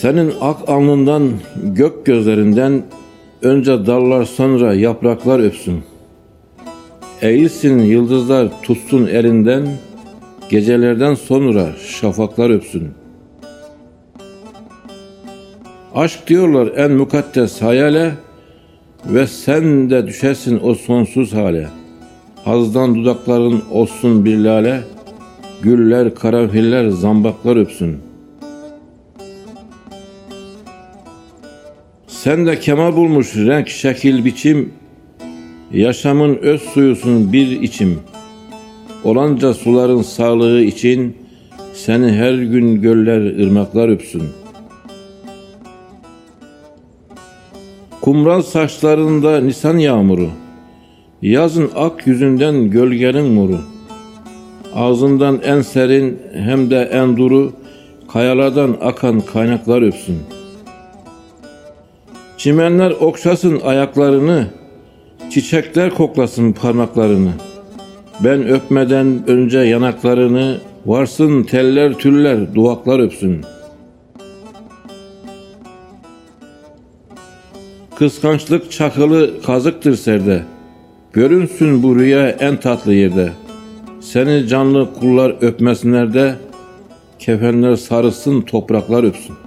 Senin ak alnından, gök gözlerinden önce dallar sonra yapraklar öpsün. Eğilsin yıldızlar tutsun elinden, gecelerden sonra şafaklar öpsün. Aşk diyorlar en mukaddes hayale ve sen de düşersin o sonsuz hale. Hazdan dudakların olsun bir lale, güller, karanfiller, zambaklar öpsün.'' Sen de kemal bulmuş renk, şekil, biçim, yaşamın öz suyusun bir içim. Olanca suların sağlığı için seni her gün göller, ırmaklar öpsün. Kumral saçlarında nisan yağmuru, yazın ak yüzünden gölgenin nuru. Ağzından en serin hem de en duru, kayalardan akan kaynaklar öpsün.'' Çimenler okşasın ayaklarını, çiçekler koklasın parmaklarını. Ben öpmeden önce yanaklarını, varsın teller tüller duvaklar öpsün. Kıskançlık çakılı kazıktır serde. Görünsün bu rüya en tatlı yerde. Seni canlı kullar öpmesinler de, kefenler sarılsın topraklar öpsün.''